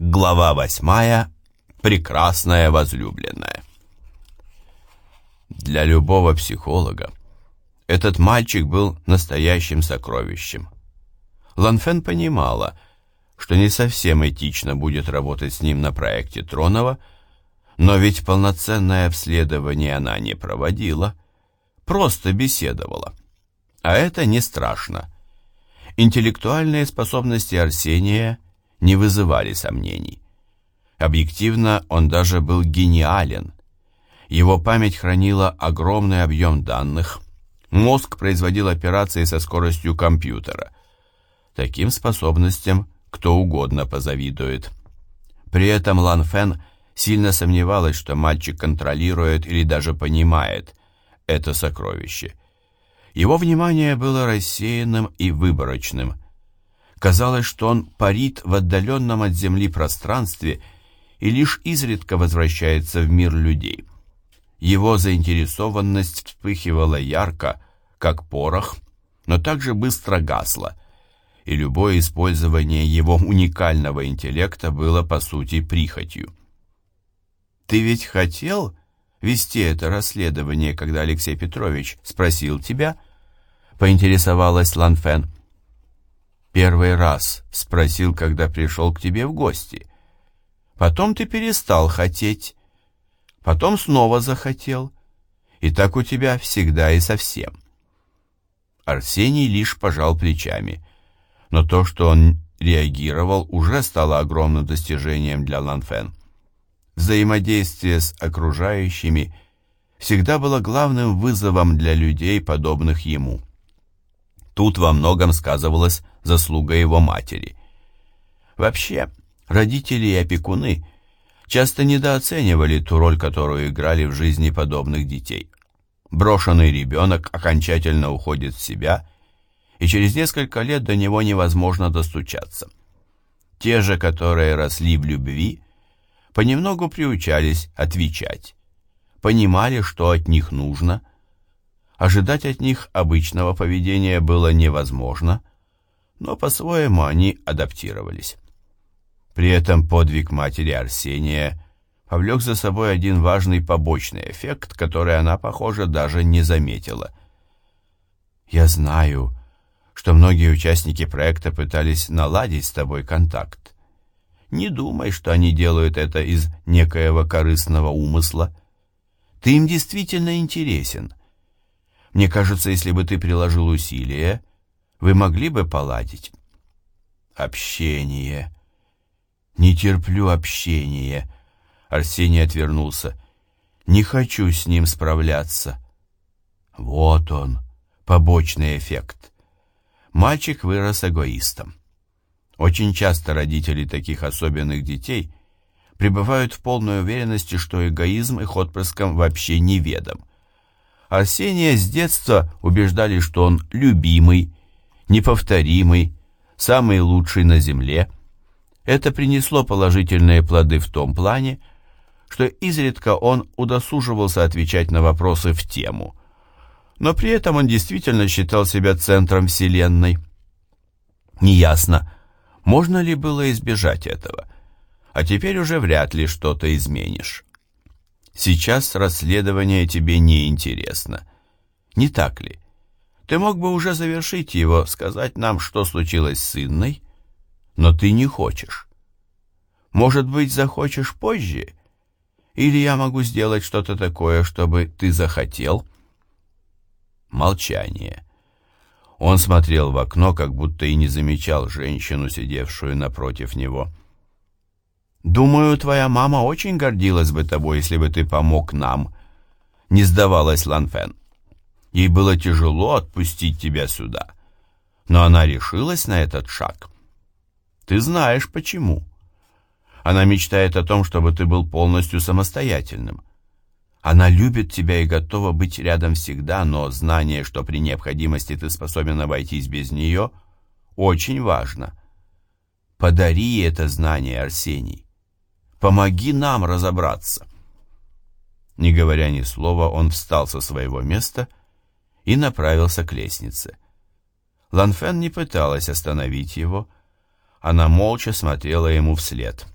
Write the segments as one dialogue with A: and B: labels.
A: Глава восьмая. Прекрасная возлюбленная. Для любого психолога этот мальчик был настоящим сокровищем. Ланфен понимала, что не совсем этично будет работать с ним на проекте Тронова, но ведь полноценное обследование она не проводила, просто беседовала. А это не страшно. Интеллектуальные способности Арсения не вызывали сомнений. Объективно, он даже был гениален. Его память хранила огромный объем данных, мозг производил операции со скоростью компьютера. Таким способностям кто угодно позавидует. При этом Лан Фен сильно сомневалась, что мальчик контролирует или даже понимает это сокровище. Его внимание было рассеянным и выборочным. Казалось, что он парит в отдаленном от земли пространстве и лишь изредка возвращается в мир людей. Его заинтересованность вспыхивала ярко, как порох, но также быстро гасла, и любое использование его уникального интеллекта было по сути прихотью. «Ты ведь хотел вести это расследование, когда Алексей Петрович спросил тебя?» — поинтересовалась Ланфен. «Первый раз спросил, когда пришел к тебе в гости. Потом ты перестал хотеть, потом снова захотел, и так у тебя всегда и совсем». Арсений лишь пожал плечами, но то, что он реагировал, уже стало огромным достижением для Ланфен. Взаимодействие с окружающими всегда было главным вызовом для людей, подобных ему. Тут во многом сказывалась заслуга его матери. Вообще, родители и опекуны часто недооценивали ту роль, которую играли в жизни подобных детей. Брошенный ребенок окончательно уходит в себя, и через несколько лет до него невозможно достучаться. Те же, которые росли в любви, понемногу приучались отвечать, понимали, что от них нужно. Ожидать от них обычного поведения было невозможно, но по-своему они адаптировались. При этом подвиг матери Арсения повлек за собой один важный побочный эффект, который она, похоже, даже не заметила. «Я знаю, что многие участники проекта пытались наладить с тобой контакт. Не думай, что они делают это из некоего корыстного умысла. Ты им действительно интересен. Мне кажется, если бы ты приложил усилия, вы могли бы поладить. Общение. Не терплю общение. Арсений отвернулся. Не хочу с ним справляться. Вот он, побочный эффект. Мальчик вырос эгоистом. Очень часто родители таких особенных детей пребывают в полной уверенности, что эгоизм их отпрыском вообще неведом. Арсения с детства убеждали, что он любимый, неповторимый, самый лучший на земле. Это принесло положительные плоды в том плане, что изредка он удосуживался отвечать на вопросы в тему. Но при этом он действительно считал себя центром Вселенной. Неясно, можно ли было избежать этого? А теперь уже вряд ли что-то изменишь. Сейчас расследование тебе не интересно. Не так ли? Ты мог бы уже завершить его, сказать нам, что случилось с Инной, но ты не хочешь. Может быть, захочешь позже? Или я могу сделать что-то такое, чтобы ты захотел?» Молчание. Он смотрел в окно, как будто и не замечал женщину, сидевшую напротив него. «Думаю, твоя мама очень гордилась бы тобой, если бы ты помог нам», — не сдавалась Ланфен. Ей было тяжело отпустить тебя сюда, но она решилась на этот шаг. Ты знаешь, почему. Она мечтает о том, чтобы ты был полностью самостоятельным. Она любит тебя и готова быть рядом всегда, но знание, что при необходимости ты способен обойтись без нее, очень важно. Подари это знание, Арсений. Помоги нам разобраться. Не говоря ни слова, он встал со своего места и направился к лестнице. Ланфен не пыталась остановить его, она молча смотрела ему вслед.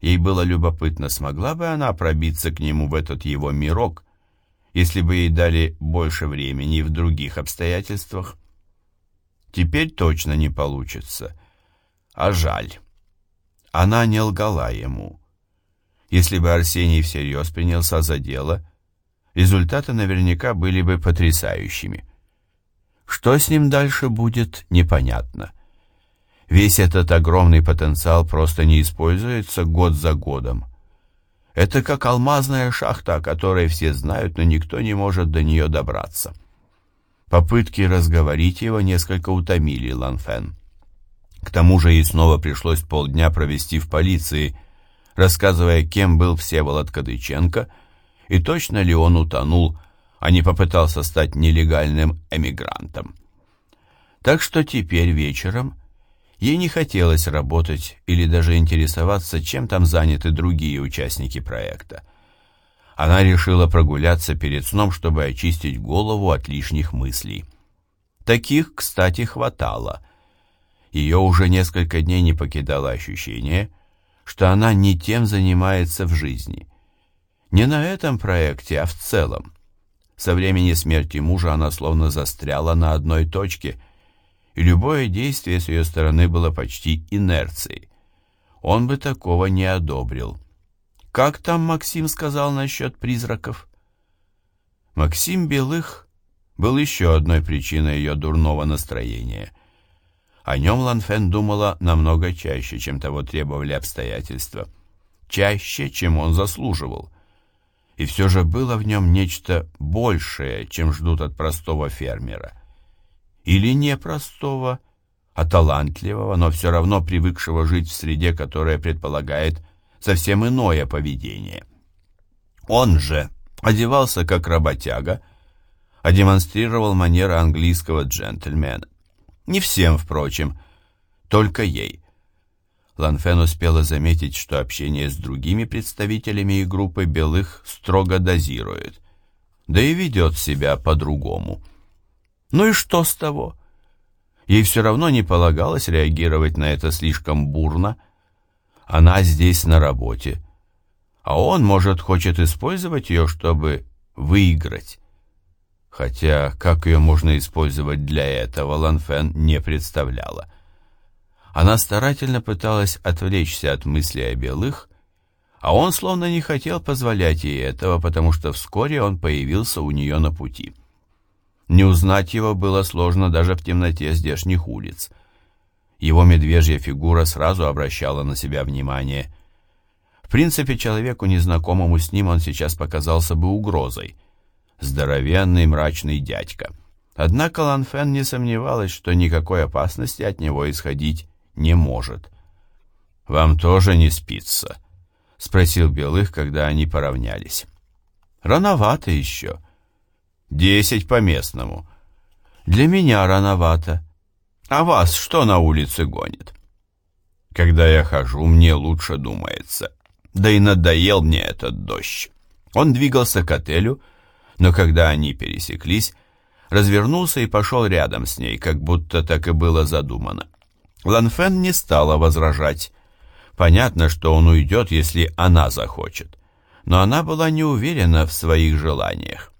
A: Ей было любопытно, смогла бы она пробиться к нему в этот его мирок, если бы ей дали больше времени в других обстоятельствах. Теперь точно не получится. А жаль. Она не лгала ему. Если бы Арсений всерьез принялся за дело, результаты наверняка были бы потрясающими. Что с ним дальше будет, непонятно. Весь этот огромный потенциал просто не используется год за годом. Это как алмазная шахта, о которой все знают, но никто не может до нее добраться. Попытки разговорить его несколько утомили Ланфен. К тому же ей снова пришлось полдня провести в полиции, рассказывая, кем был Всеволод Кадыченко и точно ли он утонул, а не попытался стать нелегальным эмигрантом. Так что теперь вечером ей не хотелось работать или даже интересоваться, чем там заняты другие участники проекта. Она решила прогуляться перед сном, чтобы очистить голову от лишних мыслей. Таких, кстати, хватало. Ее уже несколько дней не покидало ощущение, что она не тем занимается в жизни. Не на этом проекте, а в целом. Со времени смерти мужа она словно застряла на одной точке, и любое действие с ее стороны было почти инерцией. Он бы такого не одобрил. Как там Максим сказал насчет призраков? Максим Белых был еще одной причиной ее дурного настроения. О нем Ланфен думала намного чаще, чем того требовали обстоятельства. Чаще, чем он заслуживал и все же было в нем нечто большее, чем ждут от простого фермера. Или не простого, а талантливого, но все равно привыкшего жить в среде, которая предполагает совсем иное поведение. Он же одевался как работяга, а демонстрировал манеры английского джентльмена. Не всем, впрочем, только ей – Ланфен успела заметить, что общение с другими представителями и группы белых строго дозирует, да и ведет себя по-другому. Ну и что с того? Ей все равно не полагалось реагировать на это слишком бурно. Она здесь на работе, а он, может, хочет использовать ее, чтобы выиграть. Хотя, как ее можно использовать для этого, Ланфен не представляла. Она старательно пыталась отвлечься от мысли о белых, а он словно не хотел позволять ей этого, потому что вскоре он появился у нее на пути. Не узнать его было сложно даже в темноте здешних улиц. Его медвежья фигура сразу обращала на себя внимание. В принципе, человеку, незнакомому с ним, он сейчас показался бы угрозой. Здоровенный мрачный дядька. Однако Ланфен не сомневалась, что никакой опасности от него исходить не может. «Вам тоже не спится?» — спросил Белых, когда они поравнялись. «Рановато еще. Десять по местному. Для меня рановато. А вас что на улице гонит?» «Когда я хожу, мне лучше думается. Да и надоел мне этот дождь». Он двигался к отелю, но когда они пересеклись, развернулся и пошел рядом с ней, как будто так и было задумано. Ланфен не стала возражать. Понятно, что он уйдет, если она захочет. Но она была не уверена в своих желаниях.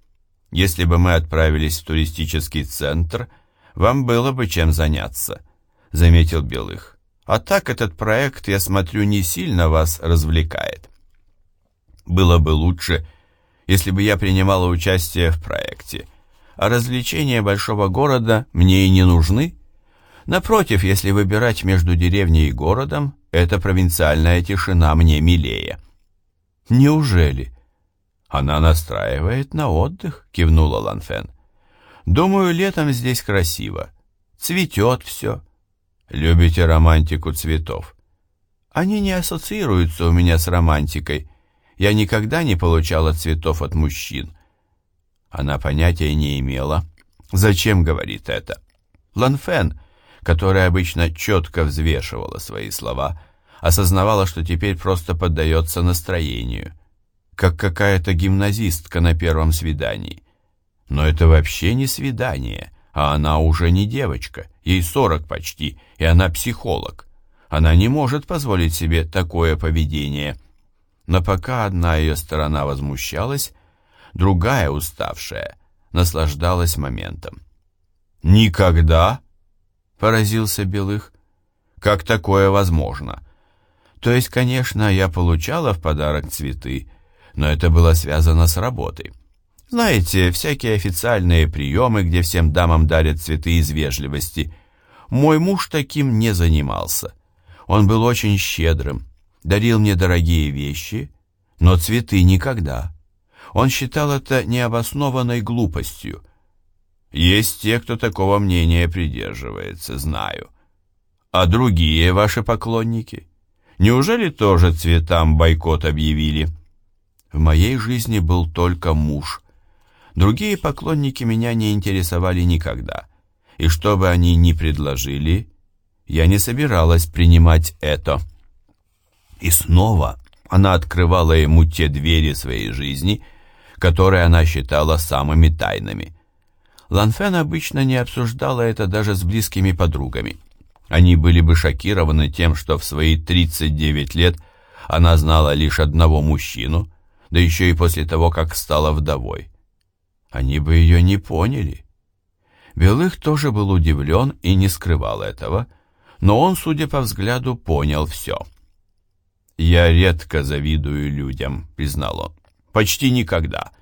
A: Если бы мы отправились в туристический центр, вам было бы чем заняться, заметил Белых. А так этот проект, я смотрю, не сильно вас развлекает. Было бы лучше, если бы я принимала участие в проекте, а развлечения большого города мне и не нужны, Напротив, если выбирать между деревней и городом, эта провинциальная тишина мне милее. Неужели? Она настраивает на отдых, кивнула Ланфен. Думаю, летом здесь красиво. Цветет все. Любите романтику цветов? Они не ассоциируются у меня с романтикой. Я никогда не получала цветов от мужчин. Она понятия не имела. Зачем говорит это? Ланфен, которая обычно четко взвешивала свои слова, осознавала, что теперь просто поддается настроению, как какая-то гимназистка на первом свидании. Но это вообще не свидание, а она уже не девочка, ей сорок почти, и она психолог. Она не может позволить себе такое поведение. Но пока одна ее сторона возмущалась, другая, уставшая, наслаждалась моментом. «Никогда?» — поразился Белых. «Как такое возможно?» То есть, конечно, я получала в подарок цветы, но это было связано с работой. Знаете, всякие официальные приемы, где всем дамам дарят цветы из вежливости. Мой муж таким не занимался. Он был очень щедрым, дарил мне дорогие вещи, но цветы никогда. Он считал это необоснованной глупостью. Есть те, кто такого мнения придерживается, знаю. А другие ваши поклонники? Неужели тоже цветам бойкот объявили? В моей жизни был только муж. Другие поклонники меня не интересовали никогда. И что бы они ни предложили, я не собиралась принимать это. И снова она открывала ему те двери своей жизни, которые она считала самыми тайными. Ланфен обычно не обсуждала это даже с близкими подругами. Они были бы шокированы тем, что в свои 39 лет она знала лишь одного мужчину, да еще и после того, как стала вдовой. Они бы ее не поняли. Белых тоже был удивлен и не скрывал этого, но он, судя по взгляду, понял все. «Я редко завидую людям», — признал он. «Почти никогда.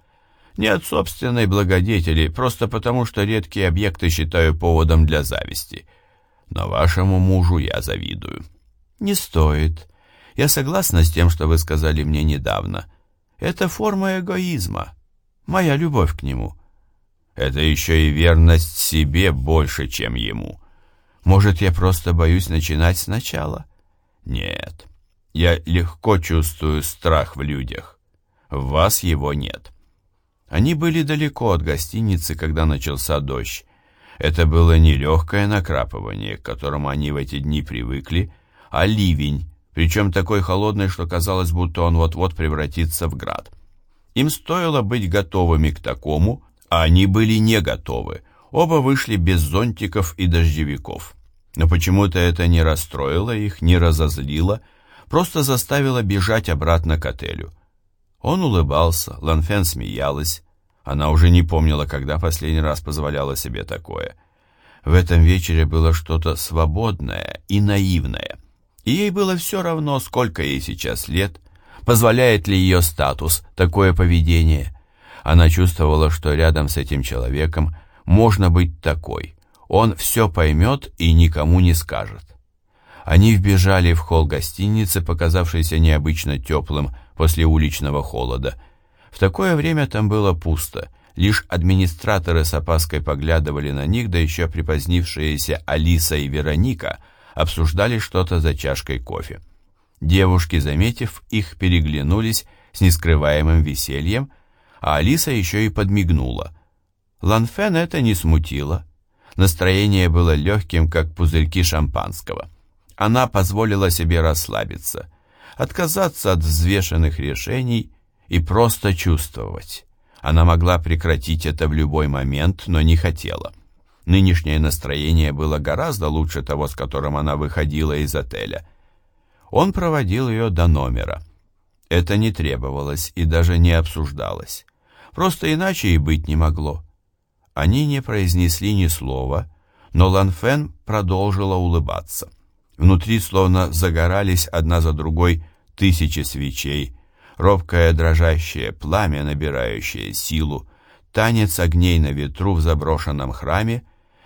A: Не от собственной благодетели, просто потому, что редкие объекты считаю поводом для зависти. Но вашему мужу я завидую». «Не стоит. Я согласна с тем, что вы сказали мне недавно. Это форма эгоизма. Моя любовь к нему». «Это еще и верность себе больше, чем ему. Может, я просто боюсь начинать сначала?» «Нет». Я легко чувствую страх в людях. В вас его нет. Они были далеко от гостиницы, когда начался дождь. Это было не легкое накрапывание, к которому они в эти дни привыкли, а ливень, причем такой холодный, что казалось, будто он вот-вот превратится в град. Им стоило быть готовыми к такому, а они были не готовы. Оба вышли без зонтиков и дождевиков. Но почему-то это не расстроило их, не разозлило, просто заставила бежать обратно к отелю. Он улыбался, Ланфен смеялась. Она уже не помнила, когда последний раз позволяла себе такое. В этом вечере было что-то свободное и наивное. И ей было все равно, сколько ей сейчас лет, позволяет ли ее статус такое поведение. Она чувствовала, что рядом с этим человеком можно быть такой. Он все поймет и никому не скажет. Они вбежали в холл гостиницы, показавшийся необычно теплым после уличного холода. В такое время там было пусто. Лишь администраторы с опаской поглядывали на них, да еще припозднившиеся Алиса и Вероника обсуждали что-то за чашкой кофе. Девушки, заметив их, переглянулись с нескрываемым весельем, а Алиса еще и подмигнула. Ланфен это не смутило. Настроение было легким, как пузырьки шампанского она позволила себе расслабиться, отказаться от взвешенных решений и просто чувствовать. Она могла прекратить это в любой момент, но не хотела. Нынешнее настроение было гораздо лучше того, с которым она выходила из отеля. Он проводил ее до номера. Это не требовалось и даже не обсуждалось. Просто иначе и быть не могло. Они не произнесли ни слова, но Ланфен продолжила улыбаться. Внутри словно загорались одна за другой тысячи свечей, робкое дрожащее пламя, набирающее силу, танец огней на ветру в заброшенном храме,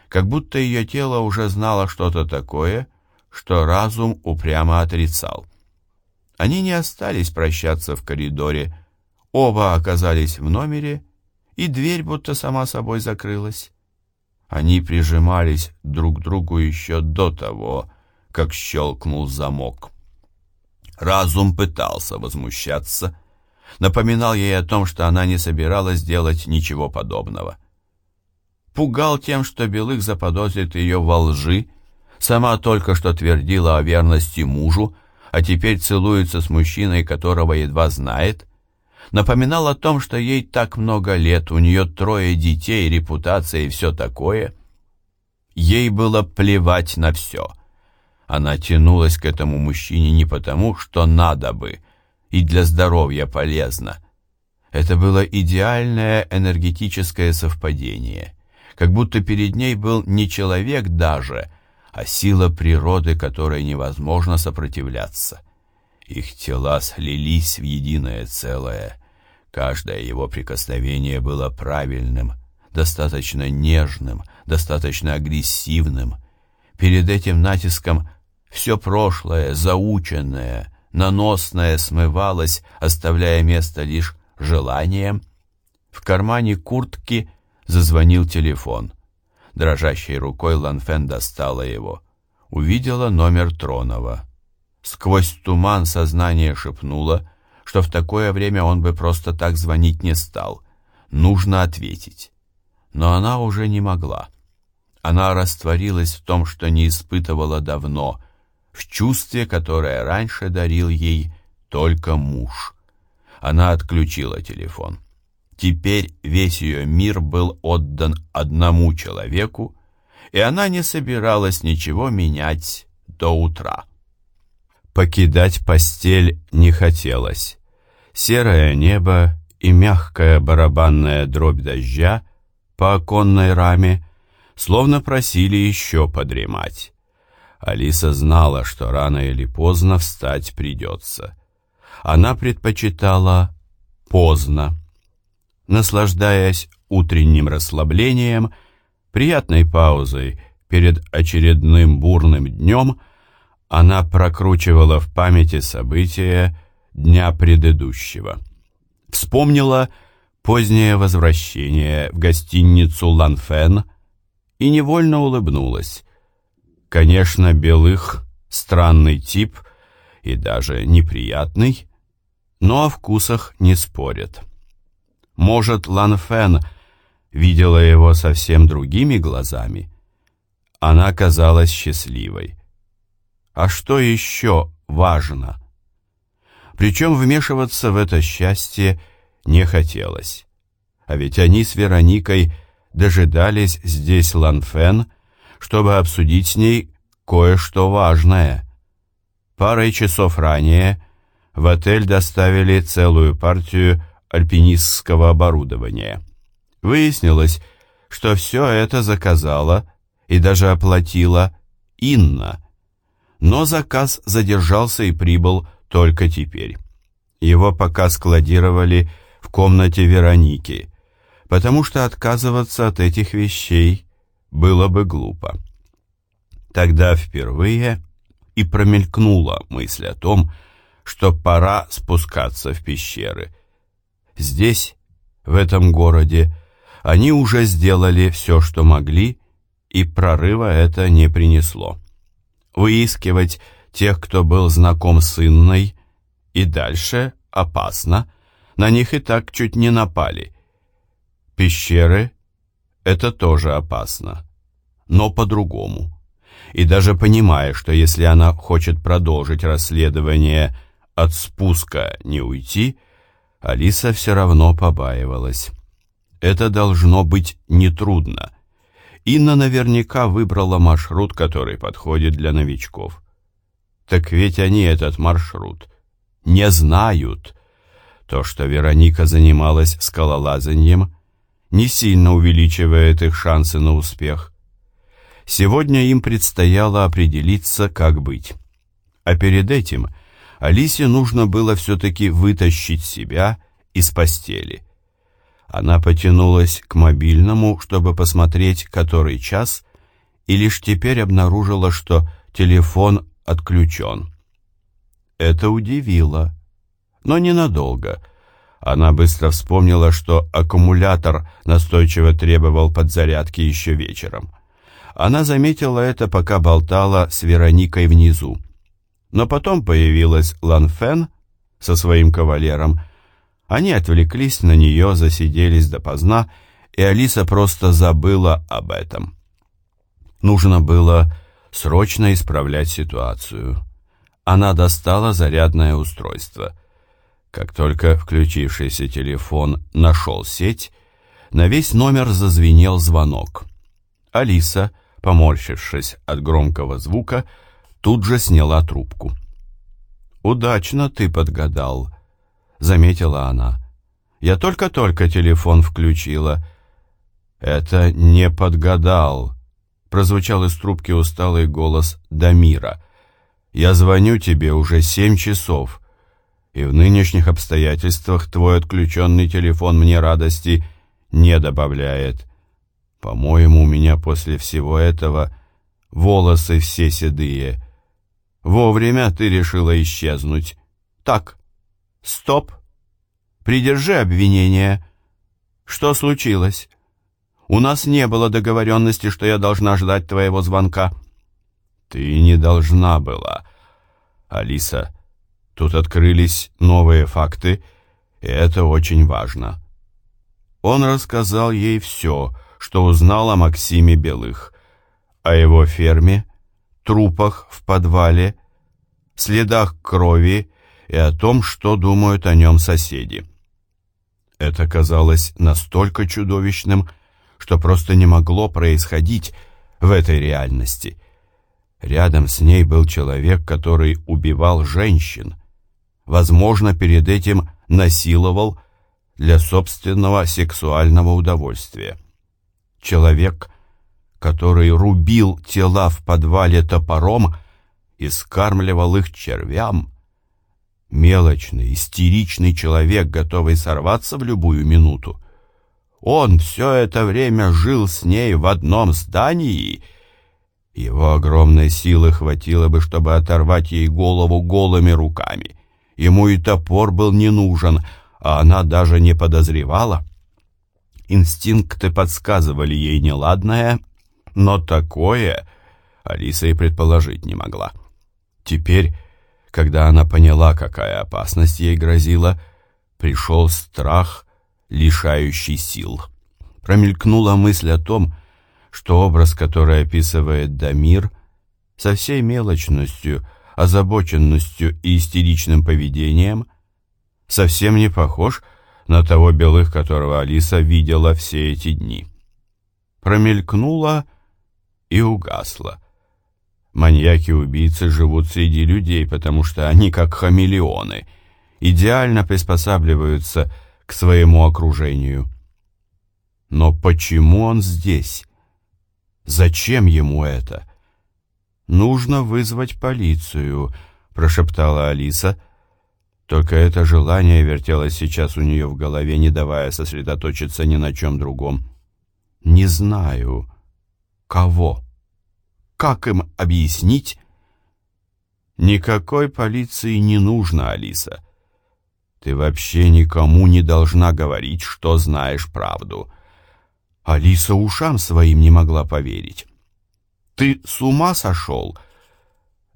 A: как будто ее тело уже знало что-то такое, что разум упрямо отрицал. Они не остались прощаться в коридоре, оба оказались в номере, и дверь будто сама собой закрылась. Они прижимались друг к другу еще до того, как щелкнул замок. Разум пытался возмущаться, напоминал ей о том, что она не собиралась делать ничего подобного. Пугал тем, что Белых заподозрит ее во лжи, сама только что твердила о верности мужу, а теперь целуется с мужчиной, которого едва знает, напоминал о том, что ей так много лет, у нее трое детей, репутация и все такое. Ей было плевать на все — Она тянулась к этому мужчине не потому, что надо бы, и для здоровья полезно. Это было идеальное энергетическое совпадение, как будто перед ней был не человек даже, а сила природы, которой невозможно сопротивляться. Их тела слились в единое целое. Каждое его прикосновение было правильным, достаточно нежным, достаточно агрессивным. Перед этим натиском все прошлое, заученное, наносное смывалось, оставляя место лишь желанием. В кармане куртки зазвонил телефон. Дрожащей рукой Ланфен достала его. Увидела номер Тронова. Сквозь туман сознание шепнуло, что в такое время он бы просто так звонить не стал. Нужно ответить. Но она уже не могла. Она растворилась в том, что не испытывала давно, в чувстве, которое раньше дарил ей только муж. Она отключила телефон. Теперь весь ее мир был отдан одному человеку, и она не собиралась ничего менять до утра. Покидать постель не хотелось. Серое небо и мягкая барабанная дробь дождя по оконной раме словно просили еще подремать. Алиса знала, что рано или поздно встать придется. Она предпочитала поздно. Наслаждаясь утренним расслаблением, приятной паузой перед очередным бурным днем, она прокручивала в памяти события дня предыдущего. Вспомнила позднее возвращение в гостиницу «Ланфен» и невольно улыбнулась. Конечно, Белых — странный тип и даже неприятный, но о вкусах не спорят. Может, Лан Фен видела его совсем другими глазами? Она казалась счастливой. А что еще важно? Причем вмешиваться в это счастье не хотелось. А ведь они с Вероникой дожидались здесь Ланфен, чтобы обсудить с ней кое-что важное. Парой часов ранее в отель доставили целую партию альпинистского оборудования. Выяснилось, что все это заказала и даже оплатила Инна. Но заказ задержался и прибыл только теперь. Его пока складировали в комнате Вероники, потому что отказываться от этих вещей было бы глупо. Тогда впервые и промелькнула мысль о том, что пора спускаться в пещеры. Здесь, в этом городе, они уже сделали все, что могли, и прорыва это не принесло. Выискивать тех, кто был знаком с Инной, и дальше опасно, на них и так чуть не напали. Пещеры — это тоже опасно, но по-другому. И даже понимая, что если она хочет продолжить расследование от спуска не уйти, Алиса все равно побаивалась. Это должно быть нетрудно. Инна наверняка выбрала маршрут, который подходит для новичков. Так ведь они этот маршрут не знают. То, что Вероника занималась скалолазанием, не сильно увеличивает их шансы на успех. Сегодня им предстояло определиться, как быть. А перед этим – Алисе нужно было все-таки вытащить себя из постели. Она потянулась к мобильному, чтобы посмотреть, который час, и лишь теперь обнаружила, что телефон отключен. Это удивило, но ненадолго. Она быстро вспомнила, что аккумулятор настойчиво требовал подзарядки еще вечером. Она заметила это, пока болтала с Вероникой внизу. Но потом появилась Лан Фен со своим кавалером. Они отвлеклись на нее, засиделись допоздна, и Алиса просто забыла об этом. Нужно было срочно исправлять ситуацию. Она достала зарядное устройство. Как только включившийся телефон нашел сеть, на весь номер зазвенел звонок. Алиса, поморщившись от громкого звука, тут же сняла трубку. «Удачно ты подгадал», — заметила она. «Я только-только телефон включила». «Это не подгадал», — прозвучал из трубки усталый голос Дамира. «Я звоню тебе уже семь часов, и в нынешних обстоятельствах твой отключенный телефон мне радости не добавляет. По-моему, у меня после всего этого волосы все седые». Вовремя ты решила исчезнуть. Так, стоп. Придержи обвинение. Что случилось? У нас не было договоренности, что я должна ждать твоего звонка. Ты не должна была. Алиса, тут открылись новые факты, и это очень важно. Он рассказал ей все, что узнал о Максиме Белых, о его ферме, трупах в подвале, следах крови и о том, что думают о нем соседи. Это казалось настолько чудовищным, что просто не могло происходить в этой реальности. Рядом с ней был человек, который убивал женщин, возможно, перед этим насиловал для собственного сексуального удовольствия. Человек, который рубил тела в подвале топором и скармливал их червям. Мелочный, истеричный человек, готовый сорваться в любую минуту. Он все это время жил с ней в одном здании. Его огромной силы хватило бы, чтобы оторвать ей голову голыми руками. Ему и топор был не нужен, а она даже не подозревала. Инстинкты подсказывали ей неладное, но такое Алиса и предположить не могла. Теперь, когда она поняла, какая опасность ей грозила, пришел страх, лишающий сил. Промелькнула мысль о том, что образ, который описывает Дамир, со всей мелочностью, озабоченностью и истеричным поведением, совсем не похож на того белых, которого Алиса видела все эти дни. Промелькнула и угасла. Маньяки-убийцы живут среди людей, потому что они как хамелеоны, идеально приспосабливаются к своему окружению. Но почему он здесь? Зачем ему это? Нужно вызвать полицию, прошептала Алиса. Только это желание вертелось сейчас у нее в голове, не давая сосредоточиться ни на чем другом. Не знаю, Кого? Как им объяснить? Никакой полиции не нужно, Алиса. Ты вообще никому не должна говорить, что знаешь правду. Алиса ушам своим не могла поверить. Ты с ума сошел?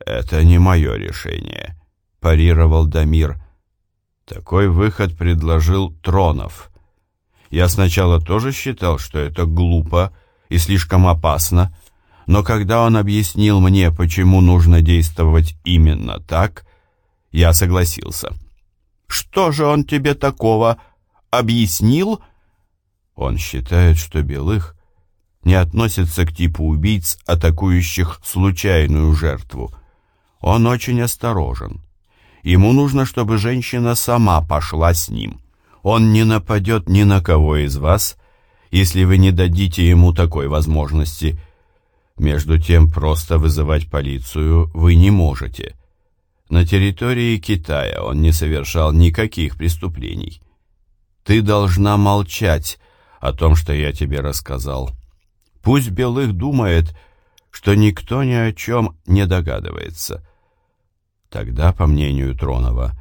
A: Это не мое решение, парировал Дамир. Такой выход предложил Тронов. Я сначала тоже считал, что это глупо и слишком опасно, но когда он объяснил мне, почему нужно действовать именно так, я согласился. «Что же он тебе такого объяснил?» Он считает, что Белых не относится к типу убийц, атакующих случайную жертву. Он очень осторожен. Ему нужно, чтобы женщина сама пошла с ним. Он не нападет ни на кого из вас, если вы не дадите ему такой возможности. Между тем, просто вызывать полицию вы не можете. На территории Китая он не совершал никаких преступлений. Ты должна молчать о том, что я тебе рассказал. Пусть Белых думает, что никто ни о чем не догадывается. Тогда, по мнению Тронова,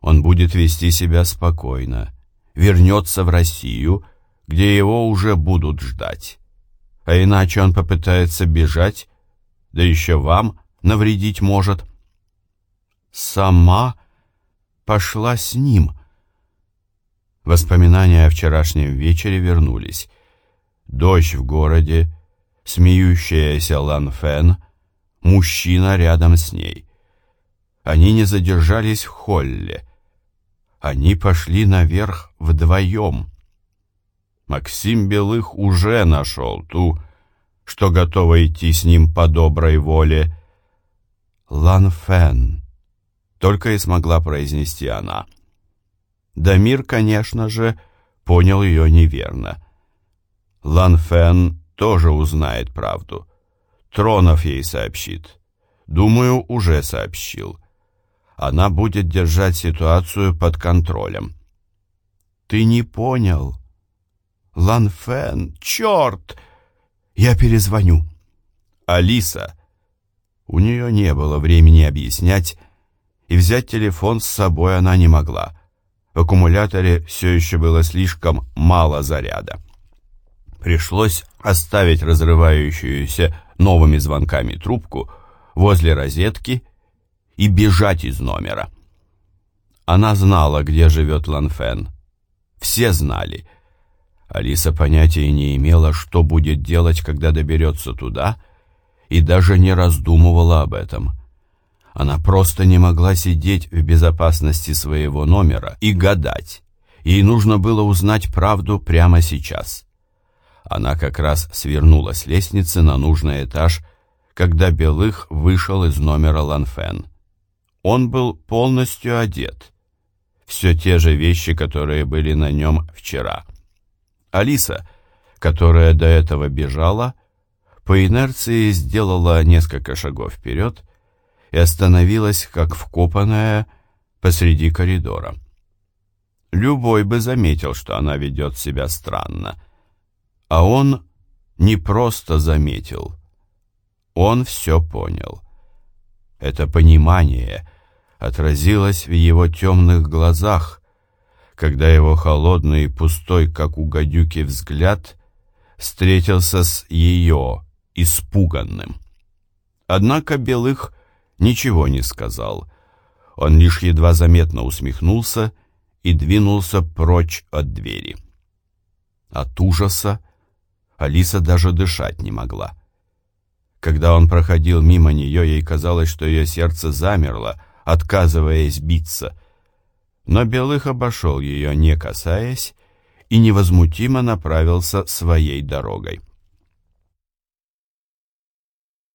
A: он будет вести себя спокойно, вернется в Россию — где его уже будут ждать. А иначе он попытается бежать, да еще вам навредить может. Сама пошла с ним. Воспоминания о вчерашнем вечере вернулись. Дождь в городе, смеющаяся Лан Фен, мужчина рядом с ней. Они не задержались в холле. Они пошли наверх вдвоем. Максим Белых уже нашел ту, что готова идти с ним по доброй воле. Лан Фен, только и смогла произнести она. Дамир, конечно же, понял ее неверно. Лан Фен тоже узнает правду. Тронов ей сообщит. Думаю, уже сообщил. Она будет держать ситуацию под контролем. Ты не понял. Лан Фен, черт! Я перезвоню. Алиса. У нее не было времени объяснять, и взять телефон с собой она не могла. В аккумуляторе все еще было слишком мало заряда. Пришлось оставить разрывающуюся новыми звонками трубку возле розетки и бежать из номера. Она знала, где живет Ланфен. Все знали — Алиса понятия не имела, что будет делать, когда доберется туда, и даже не раздумывала об этом. Она просто не могла сидеть в безопасности своего номера и гадать. Ей нужно было узнать правду прямо сейчас. Она как раз свернула с лестницы на нужный этаж, когда Белых вышел из номера Ланфен. Он был полностью одет. Все те же вещи, которые были на нем вчера — Алиса, которая до этого бежала, по инерции сделала несколько шагов вперед и остановилась, как вкопанная, посреди коридора. Любой бы заметил, что она ведет себя странно. А он не просто заметил. Он все понял. Это понимание отразилось в его темных глазах, когда его холодный и пустой, как у гадюки, взгляд встретился с ее, испуганным. Однако Белых ничего не сказал. Он лишь едва заметно усмехнулся и двинулся прочь от двери. От ужаса Алиса даже дышать не могла. Когда он проходил мимо нее, ей казалось, что ее сердце замерло, отказываясь биться — но Белых обошел ее, не касаясь, и невозмутимо направился своей дорогой.